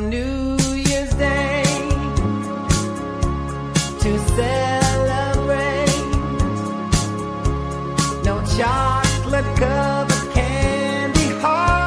New Year's Day to celebrate. No chocolate covered candy hearts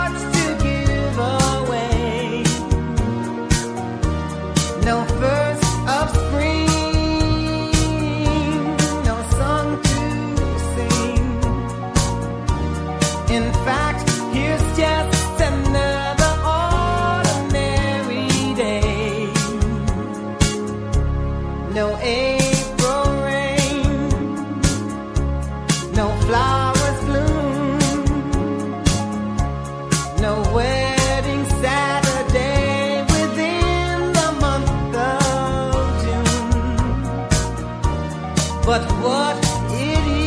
No April rain, no flowers bloom, no wedding Saturday within the month of June. But what it is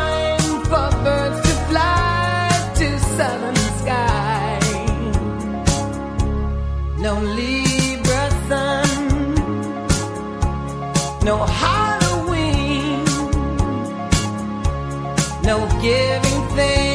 No Libra sun no Halloween, no giving thanks